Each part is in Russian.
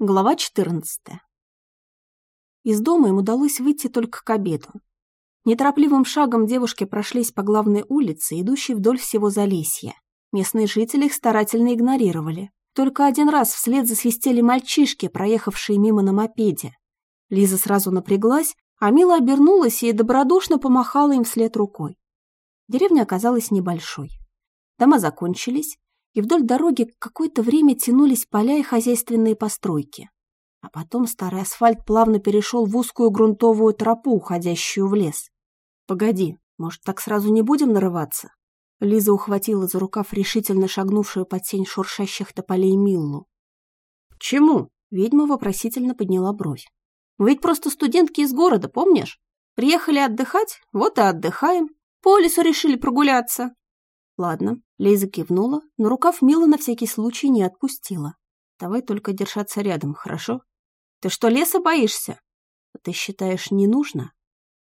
Глава 14. Из дома им удалось выйти только к обеду. Неторопливым шагом девушки прошлись по главной улице, идущей вдоль всего Залесья. Местные жители их старательно игнорировали. Только один раз вслед засвистели мальчишки, проехавшие мимо на мопеде. Лиза сразу напряглась, а Мила обернулась и добродушно помахала им вслед рукой. Деревня оказалась небольшой. Дома закончились, и вдоль дороги какое-то время тянулись поля и хозяйственные постройки. А потом старый асфальт плавно перешел в узкую грунтовую тропу, уходящую в лес. «Погоди, может, так сразу не будем нарываться?» Лиза ухватила за рукав решительно шагнувшую под тень шуршащих тополей Миллу. «Чему?» — ведьма вопросительно подняла бровь. «Вы ведь просто студентки из города, помнишь? Приехали отдыхать, вот и отдыхаем. По лесу решили прогуляться. Ладно, Лиза кивнула, но рукав Мила на всякий случай не отпустила. Давай только держаться рядом, хорошо? Ты что, леса боишься? Ты считаешь, не нужно?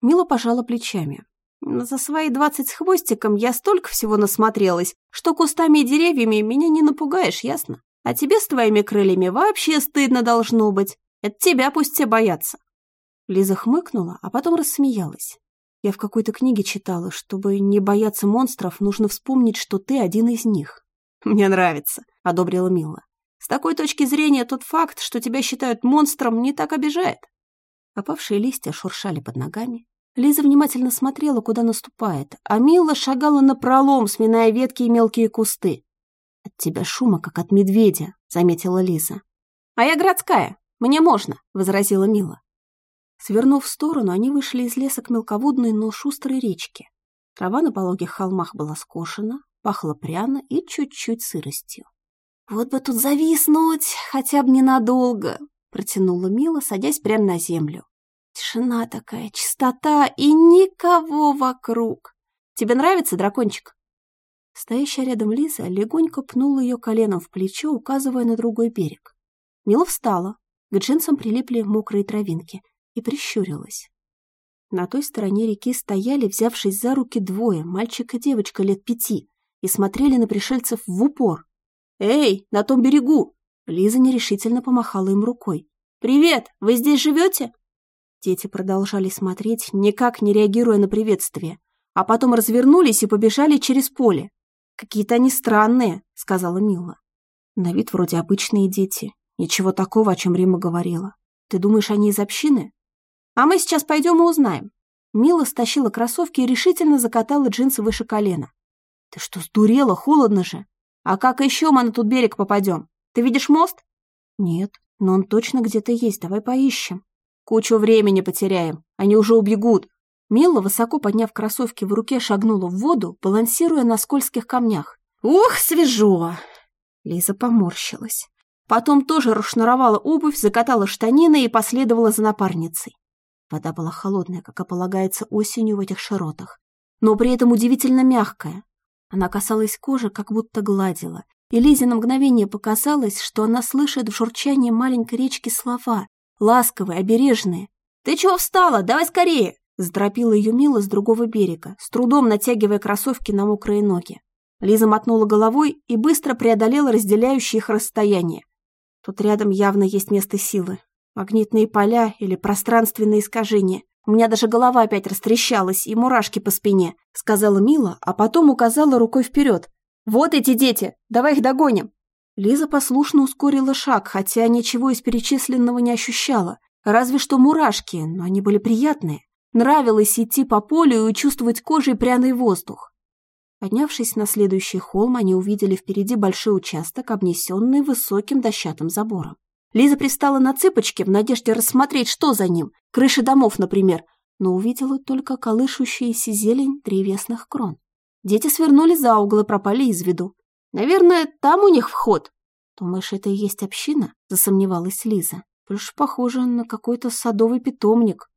Мила пожала плечами. За свои двадцать с хвостиком я столько всего насмотрелась, что кустами и деревьями меня не напугаешь, ясно? А тебе с твоими крыльями вообще стыдно должно быть. Это тебя пусть все боятся. Лиза хмыкнула, а потом рассмеялась. Я в какой-то книге читала, чтобы не бояться монстров, нужно вспомнить, что ты один из них. Мне нравится, одобрила Мила. С такой точки зрения тот факт, что тебя считают монстром, не так обижает. Опавшие листья шуршали под ногами. Лиза внимательно смотрела, куда наступает, а Мила шагала напролом, сминая ветки и мелкие кусты. «От тебя шума, как от медведя», — заметила Лиза. «А я городская, мне можно», — возразила Мила. Свернув в сторону, они вышли из леса к мелководной, но шустрой речке. Трава на пологих холмах была скошена, пахла пряно и чуть-чуть сыростью. «Вот бы тут зависнуть, хотя бы ненадолго», — протянула Мила, садясь прямо на землю. «Тишина такая, чистота и никого вокруг. Тебе нравится, дракончик?» Стоящая рядом Лиза легонько пнула ее коленом в плечо, указывая на другой берег. Мила встала. К джинсам прилипли мокрые травинки и прищурилась. На той стороне реки стояли, взявшись за руки двое, мальчик и девочка лет пяти, и смотрели на пришельцев в упор. «Эй, на том берегу!» Лиза нерешительно помахала им рукой. «Привет! Вы здесь живете?» Дети продолжали смотреть, никак не реагируя на приветствие, а потом развернулись и побежали через поле. «Какие-то они странные», — сказала Мила. На вид вроде обычные дети. Ничего такого, о чем Рима говорила. Ты думаешь, они из общины? А мы сейчас пойдем и узнаем. Мила стащила кроссовки и решительно закатала джинсы выше колена. Ты что, сдурела? Холодно же. А как еще мы на тот берег попадем? Ты видишь мост? Нет, но он точно где-то есть. Давай поищем. Кучу времени потеряем. Они уже убегут. Мила, высоко подняв кроссовки в руке, шагнула в воду, балансируя на скользких камнях. «Ух, свежо!» Лиза поморщилась. Потом тоже расшнуровала обувь, закатала штанины и последовала за напарницей. Вода была холодная, как и полагается осенью в этих широтах, но при этом удивительно мягкая. Она касалась кожи, как будто гладила, и Лизе на мгновение показалось, что она слышит в журчании маленькой речки слова, ласковые, обережные. «Ты чего встала? Давай скорее!» Сдропила ее Мила с другого берега, с трудом натягивая кроссовки на мокрые ноги. Лиза мотнула головой и быстро преодолела разделяющие их расстояние. Тут рядом явно есть место силы, Магнитные поля или пространственные искажения. У меня даже голова опять растрещалась и мурашки по спине», — сказала Мила, а потом указала рукой вперед. «Вот эти дети! Давай их догоним!» Лиза послушно ускорила шаг, хотя ничего из перечисленного не ощущала. Разве что мурашки, но они были приятные. Нравилось идти по полю и чувствовать кожей пряный воздух. Поднявшись на следующий холм, они увидели впереди большой участок, обнесенный высоким дощатым забором. Лиза пристала на цыпочки в надежде рассмотреть, что за ним, крыши домов, например, но увидела только колышущуюся зелень древесных крон. Дети свернули за угол и пропали из виду. «Наверное, там у них вход». «Думаешь, это и есть община?» – засомневалась Лиза. «Больше похоже на какой-то садовый питомник».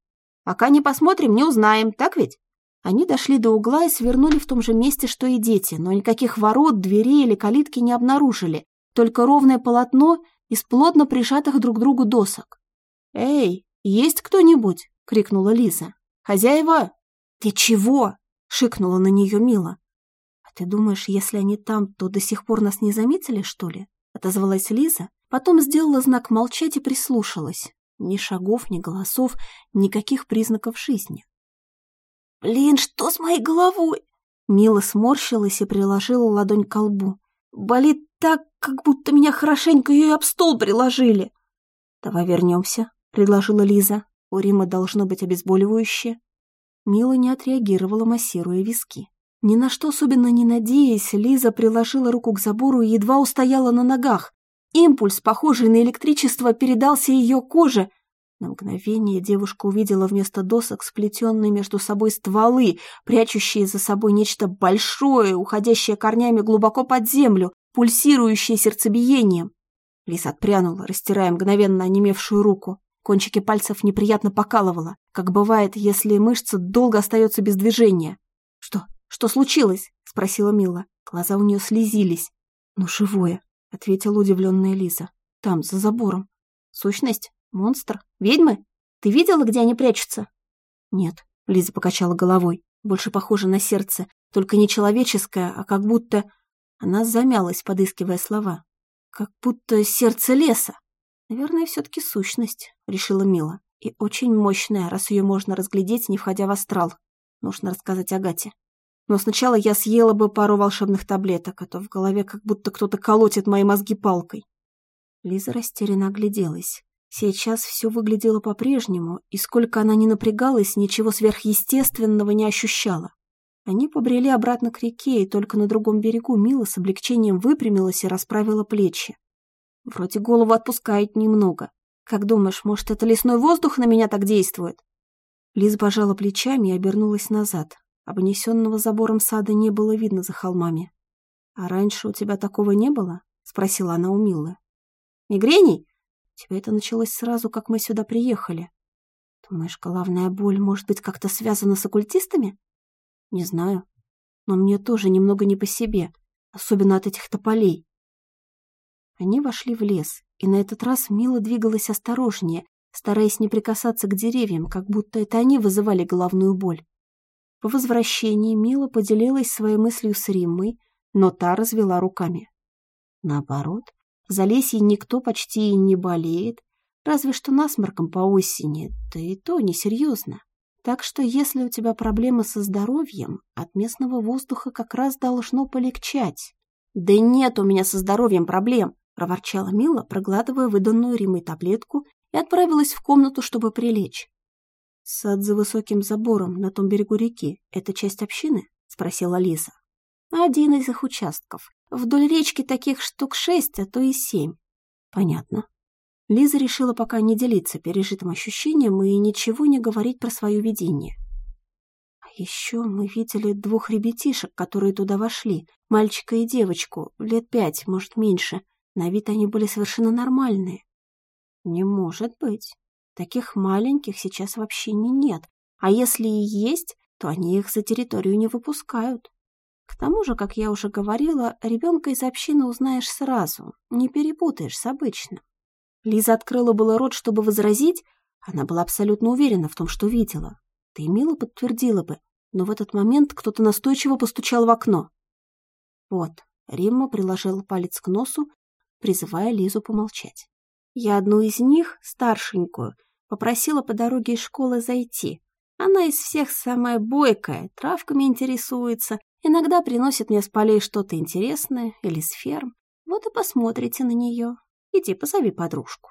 «Пока не посмотрим, не узнаем, так ведь?» Они дошли до угла и свернули в том же месте, что и дети, но никаких ворот, дверей или калитки не обнаружили, только ровное полотно из плотно прижатых друг к другу досок. «Эй, есть кто-нибудь?» — крикнула Лиза. «Хозяева!» «Ты чего?» — шикнула на нее Мила. «А ты думаешь, если они там, то до сих пор нас не заметили, что ли?» — отозвалась Лиза, Потом сделала знак молчать и прислушалась. Ни шагов, ни голосов, никаких признаков жизни. «Блин, что с моей головой?» Мила сморщилась и приложила ладонь к колбу. «Болит так, как будто меня хорошенько ее об стол приложили». «Давай вернемся», — предложила Лиза. «У Рима должно быть обезболивающее». Мила не отреагировала, массируя виски. Ни на что особенно не надеясь, Лиза приложила руку к забору и едва устояла на ногах. Импульс, похожий на электричество, передался ее коже. На мгновение девушка увидела вместо досок сплетенные между собой стволы, прячущие за собой нечто большое, уходящее корнями глубоко под землю, пульсирующее сердцебиением. Лиза отпрянула, растирая мгновенно онемевшую руку. Кончики пальцев неприятно покалывало, как бывает, если мышца долго остается без движения. «Что? Что случилось?» — спросила Мила. Глаза у нее слезились. «Ну, живое», — ответила удивленная Лиза. «Там, за забором. Сущность? Монстр? Ведьмы? Ты видела, где они прячутся?» «Нет», — Лиза покачала головой. «Больше похоже на сердце, только не человеческое, а как будто...» Она замялась, подыскивая слова. «Как будто сердце леса». «Наверное, все-таки сущность», — решила Мила. «И очень мощная, раз ее можно разглядеть, не входя в астрал. Нужно рассказать Агате. Но сначала я съела бы пару волшебных таблеток, а то в голове как будто кто-то колотит мои мозги палкой». Лиза растерянно огляделась. Сейчас все выглядело по-прежнему, и сколько она ни напрягалась, ничего сверхъестественного не ощущала. Они побрели обратно к реке, и только на другом берегу Мила с облегчением выпрямилась и расправила плечи. Вроде голову отпускает немного. Как думаешь, может, это лесной воздух на меня так действует? Лиз пожала плечами и обернулась назад. Обнесенного забором сада не было видно за холмами. «А раньше у тебя такого не было?» — спросила она у Милы. «Мигрений? Тебя это началось сразу, как мы сюда приехали. Думаешь, головная боль может быть как-то связана с оккультистами?» «Не знаю. Но мне тоже немного не по себе, особенно от этих тополей. Они вошли в лес, и на этот раз Мила двигалась осторожнее, стараясь не прикасаться к деревьям, как будто это они вызывали головную боль. По возвращении Мила поделилась своей мыслью с Риммой, но та развела руками. Наоборот, в Залесье никто почти и не болеет, разве что насморком по осени, да и то несерьезно. Так что если у тебя проблемы со здоровьем, от местного воздуха как раз должно полегчать. Да нет у меня со здоровьем проблем, — проворчала Мила, проглатывая выданную Римой таблетку, и отправилась в комнату, чтобы прилечь. «Сад за высоким забором на том берегу реки — это часть общины?» — спросила Лиза. «Один из их участков. Вдоль речки таких штук шесть, а то и семь». «Понятно». Лиза решила пока не делиться пережитым ощущением и ничего не говорить про свое видение. А еще мы видели двух ребятишек, которые туда вошли, мальчика и девочку, лет пять, может, меньше. На вид они были совершенно нормальные. Не может быть. Таких маленьких сейчас вообще не нет. А если и есть, то они их за территорию не выпускают. К тому же, как я уже говорила, ребенка из общины узнаешь сразу, не перепутаешь с обычным. Лиза открыла было рот, чтобы возразить, она была абсолютно уверена в том, что видела. Ты мило подтвердила бы, но в этот момент кто-то настойчиво постучал в окно. Вот, Римма приложила палец к носу призывая Лизу помолчать. Я одну из них, старшенькую, попросила по дороге из школы зайти. Она из всех самая бойкая, травками интересуется, иногда приносит мне с полей что-то интересное или с ферм. Вот и посмотрите на нее. Иди, позови подружку.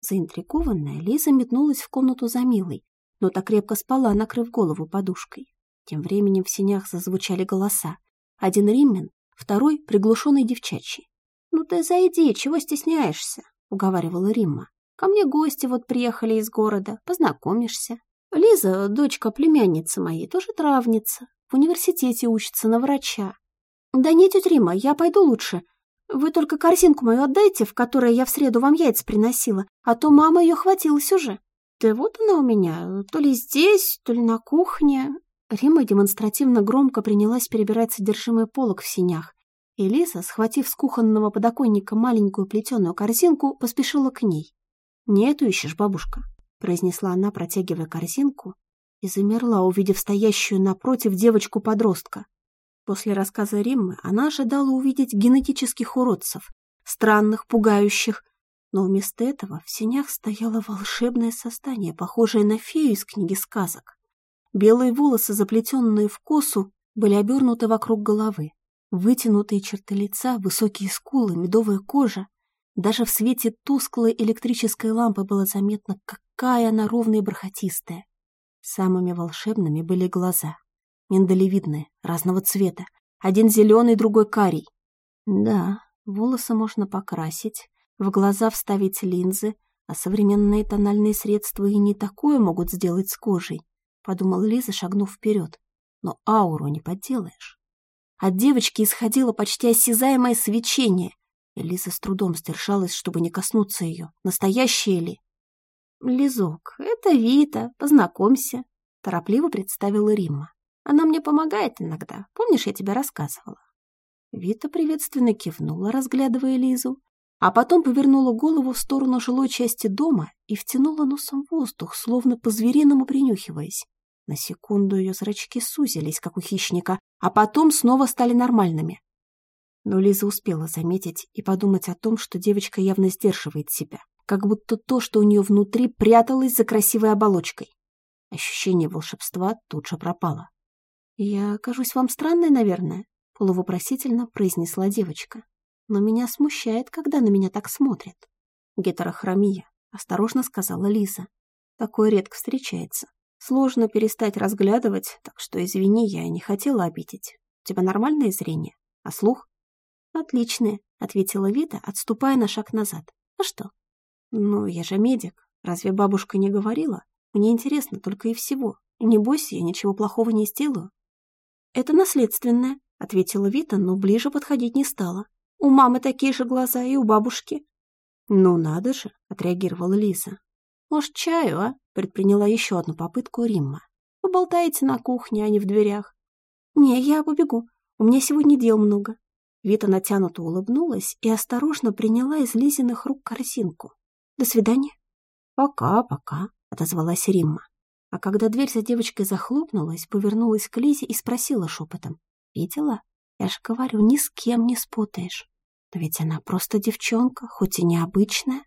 Заинтригованная, Лиза метнулась в комнату за Милой, но так крепко спала, накрыв голову подушкой. Тем временем в синях зазвучали голоса. Один Риммен, второй — приглушенный девчачий. «Ну ты зайди, чего стесняешься?» — уговаривала Римма. «Ко мне гости вот приехали из города, познакомишься. Лиза, дочка племянницы моей, тоже травница. В университете учится на врача. Да нет, тетя Рима, я пойду лучше. Вы только корзинку мою отдайте, в которой я в среду вам яйца приносила, а то мама ее хватилась уже. Да вот она у меня, то ли здесь, то ли на кухне». Рима демонстративно громко принялась перебирать содержимое полок в синях, Элиса, схватив с кухонного подоконника маленькую плетеную корзинку, поспешила к ней. «Не эту ищешь, бабушка», — произнесла она, протягивая корзинку, и замерла, увидев стоящую напротив девочку-подростка. После рассказа Риммы она ожидала увидеть генетических уродцев, странных, пугающих, Но вместо этого в сенях стояло волшебное создание, похожее на фею из книги сказок. Белые волосы, заплетенные в косу, были обернуты вокруг головы. Вытянутые черты лица, высокие скулы, медовая кожа. Даже в свете тусклой электрической лампы было заметно, какая она ровная и бархатистая. Самыми волшебными были глаза. Миндалевидные, разного цвета. Один зеленый, другой карий. Да, волосы можно покрасить, в глаза вставить линзы, а современные тональные средства и не такое могут сделать с кожей, подумал Лиза, шагнув вперед. Но ауру не подделаешь. От девочки исходило почти осязаемое свечение, и Лиза с трудом сдержалась, чтобы не коснуться ее. Настоящее ли? «Лизок, это Вита, познакомься», — торопливо представила Римма. «Она мне помогает иногда. Помнишь, я тебе рассказывала?» Вита приветственно кивнула, разглядывая Лизу, а потом повернула голову в сторону жилой части дома и втянула носом воздух, словно по-звериному принюхиваясь. На секунду ее зрачки сузились, как у хищника, а потом снова стали нормальными. Но Лиза успела заметить и подумать о том, что девочка явно сдерживает себя как будто то, что у нее внутри, пряталось за красивой оболочкой. Ощущение волшебства тут же пропало. «Я кажусь вам странной, наверное?» — полувопросительно произнесла девочка. «Но меня смущает, когда на меня так смотрят». «Гетерохромия», — осторожно сказала Лиза. «Такое редко встречается. Сложно перестать разглядывать, так что, извини, я не хотела обидеть. У тебя нормальное зрение? А слух?» «Отличное», — ответила Вита, отступая на шаг назад. «А что, «Ну, я же медик. Разве бабушка не говорила? Мне интересно только и всего. Не бойся, я ничего плохого не сделаю». «Это наследственное», — ответила Вита, но ближе подходить не стала. «У мамы такие же глаза и у бабушки». «Ну надо же», — отреагировала Лиза. «Может, чаю, а?» — предприняла еще одну попытку Римма. «Поболтаете на кухне, а не в дверях». «Не, я побегу. У меня сегодня дел много». Вита натянуто улыбнулась и осторожно приняла из Лизиных рук корзинку. До свидания. Пока, пока, отозвалась Римма. А когда дверь за девочкой захлопнулась, повернулась к Лизе и спросила шепотом. Видела? Я же говорю, ни с кем не спутаешь. Но ведь она просто девчонка, хоть и необычная.